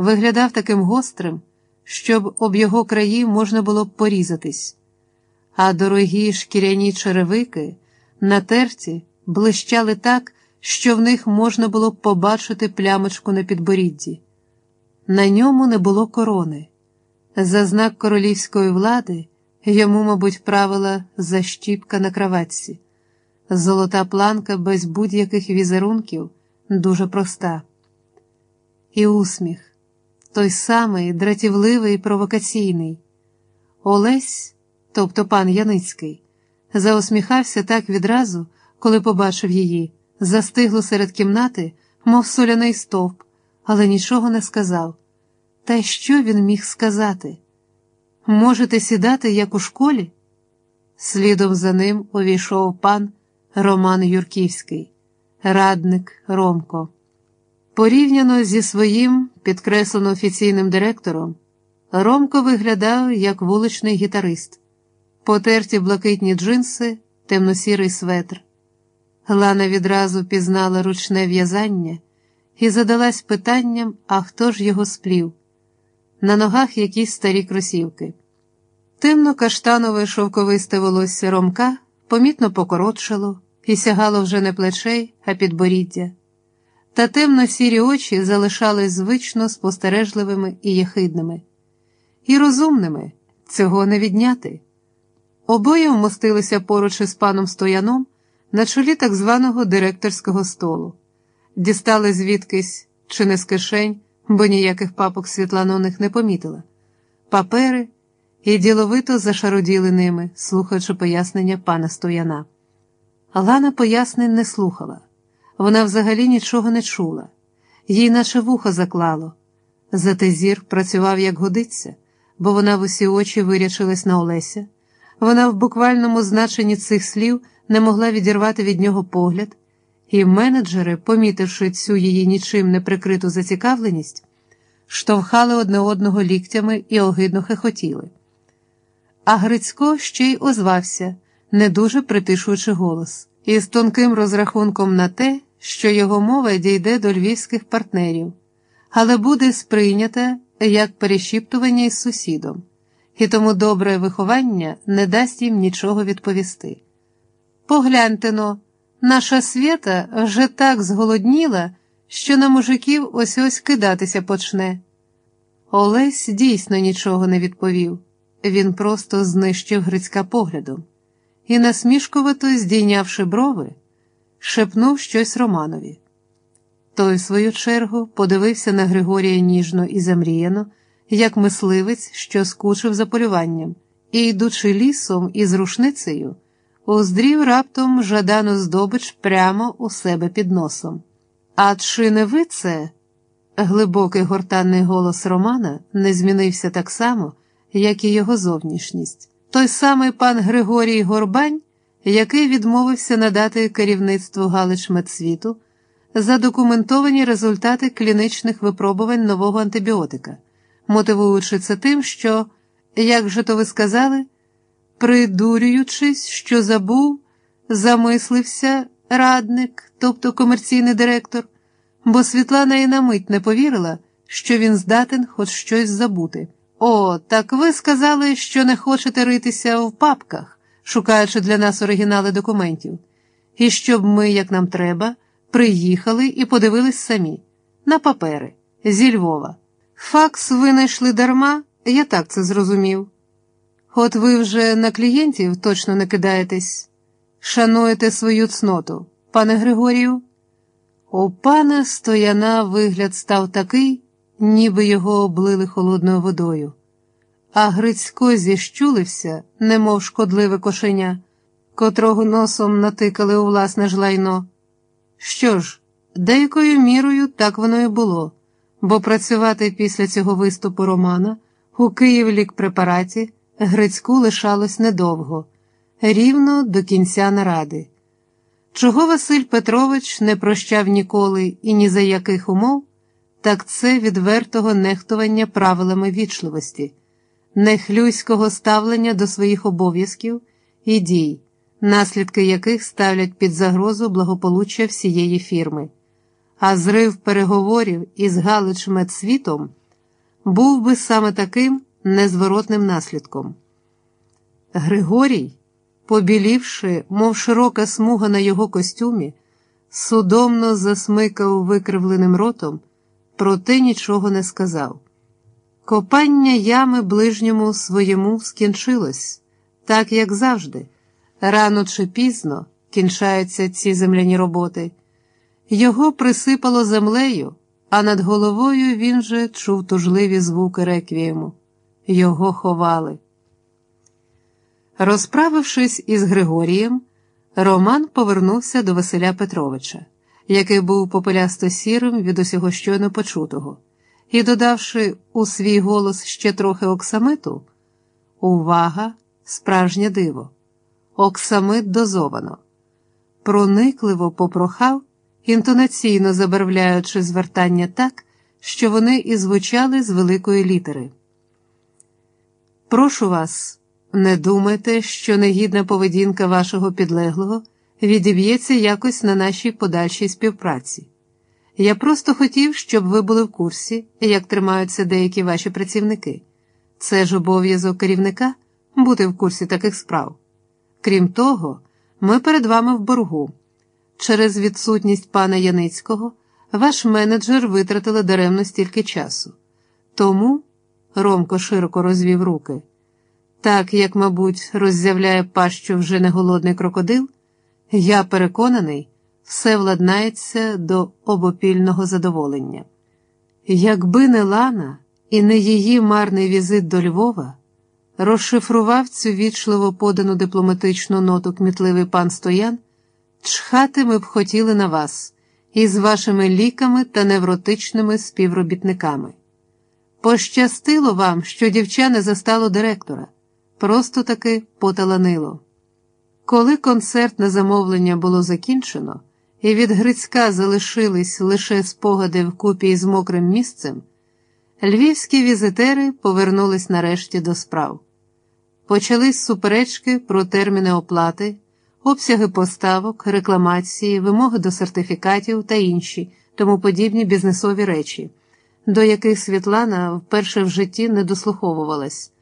виглядав таким гострим, щоб об його краї можна було б порізатись, а дорогі шкіряні черевики на терці блищали так, що в них можна було б побачити плямочку на підборідді. На ньому не було корони. За знак королівської влади йому, мабуть, правила защіпка на краватці. Золота планка без будь-яких візерунків дуже проста. І усміх той самий дратівливий і провокаційний. Олесь, тобто пан Яницький, заусміхався так відразу, коли побачив її, застигло серед кімнати, мов соляний стовп, але нічого не сказав. Та що він міг сказати? Можете сідати, як у школі? Слідом за ним увійшов пан Роман Юрківський, радник Ромко. Порівняно зі своїм підкреслено офіційним директором, Ромко виглядав як вуличний гітарист, потерті блакитні джинси, темно-сірий светр. Лана відразу пізнала ручне в'язання і задалась питанням, а хто ж його сплів? На ногах якісь старі кросівки. Темно каштанове шовковисте волосся Ромка помітно покоротшало і сягало вже не плечей, а підборіддя. Та темно-сірі очі залишались звично спостережливими і єхидними, і розумними цього не відняти. Обоє вмостилися поруч із паном Стояном на чолі так званого директорського столу, дістали звідкись чи не з кишень, бо ніяких папок Світлана у них не помітила, папери і діловито зашароділи ними, слухаючи пояснення пана Стояна. Лана пояснень не слухала. Вона взагалі нічого не чула, їй наче вухо заклало. Зате зір працював як годиться, бо вона в усі очі вирячилась на Олеся. Вона в буквальному значенні цих слів не могла відірвати від нього погляд, і менеджери, помітивши цю її нічим не прикриту зацікавленість, штовхали одне одного ліктями і огидно хихотіли. А Грицько ще й озвався, не дуже притишуючи голос, із тонким розрахунком на те, що його мова дійде до львівських партнерів, але буде сприйнята як перешіптування із сусідом, і тому добре виховання не дасть їм нічого відповісти. Погляньте но, наша свята вже так зголодніла, що на мужиків ось ось кидатися почне. Олесь дійсно нічого не відповів, він просто знищив Грицька поглядом і, насмішкувато здійнявши брови, шепнув щось Романові. Той, в свою чергу, подивився на Григорія ніжно і замріяно, як мисливець, що скучив за полюванням, і, йдучи лісом із рушницею, уздрів раптом жадану здобич прямо у себе під носом. А чи не ви це? Глибокий гортанний голос Романа не змінився так само, як і його зовнішність. Той самий пан Григорій Горбань який відмовився надати керівництву Галич Медсвіту задокументовані результати клінічних випробувань нового антибіотика, мотивуючи це тим, що, як же то ви сказали, придурюючись, що забув, замислився радник, тобто комерційний директор, бо Світлана і на мить не повірила, що він здатен хоч щось забути. О, так ви сказали, що не хочете ритися в папках шукаючи для нас оригінали документів, і щоб ми, як нам треба, приїхали і подивились самі на папери зі Львова. Факс винайшли дарма, я так це зрозумів. От ви вже на клієнтів точно не кидаєтесь, шануєте свою цноту, пане Григорію. У пана стояна вигляд став такий, ніби його облили холодною водою а Грицько зіщулився, немов шкодливе кошеня, котрого носом натикали у власне ж лайно. Що ж, деякою мірою так воно і було, бо працювати після цього виступу Романа у Київлікпрепараті Грицьку лишалось недовго, рівно до кінця наради. Чого Василь Петрович не прощав ніколи і ні за яких умов, так це відвертого нехтування правилами вічливості нехлюйського ставлення до своїх обов'язків і дій, наслідки яких ставлять під загрозу благополуччя всієї фірми, а зрив переговорів із Галич Медсвітом був би саме таким незворотним наслідком. Григорій, побілівши, мов широка смуга на його костюмі, судомно засмикав викривленим ротом, проте нічого не сказав. Копання ями ближньому своєму скінчилось, так як завжди, рано чи пізно кінчаються ці земляні роботи. Його присипало землею, а над головою він же чув тужливі звуки реквієму. Його ховали. Розправившись із Григорієм, Роман повернувся до Василя Петровича, який був попелясто сірим від усього щойно почутого, і, додавши у свій голос ще трохи оксамиту, увага, справжнє диво, оксамит дозовано, проникливо попрохав, інтонаційно забарвляючи звертання так, що вони і звучали з великої літери. Прошу вас. Не думайте, що негідна поведінка вашого підлеглого відіб'ється якось на нашій подальшій співпраці. Я просто хотів, щоб ви були в курсі, як тримаються деякі ваші працівники. Це ж обов'язок керівника бути в курсі таких справ. Крім того, ми перед вами в боргу. Через відсутність пана Яницького ваш менеджер витратили даремно стільки часу. Тому, Ромко широко розвів руки. Так, як, мабуть, роззявляє пащу вже не голодний крокодил, я переконаний, все владнається до обопільного задоволення. Якби не Лана і не її марний візит до Львова, розшифрував цю вічливо подану дипломатичну ноту кмітливий пан Стоян, чхати ми б хотіли на вас із вашими ліками та невротичними співробітниками. Пощастило вам, що дівча не застало директора просто таки поталанило. Коли концертне замовлення було закінчено, і від Грицька залишились лише спогади вкупі із мокрим місцем, львівські візитери повернулись нарешті до справ. Почались суперечки про терміни оплати, обсяги поставок, рекламації, вимоги до сертифікатів та інші тому подібні бізнесові речі, до яких Світлана вперше в житті не дослуховувалась.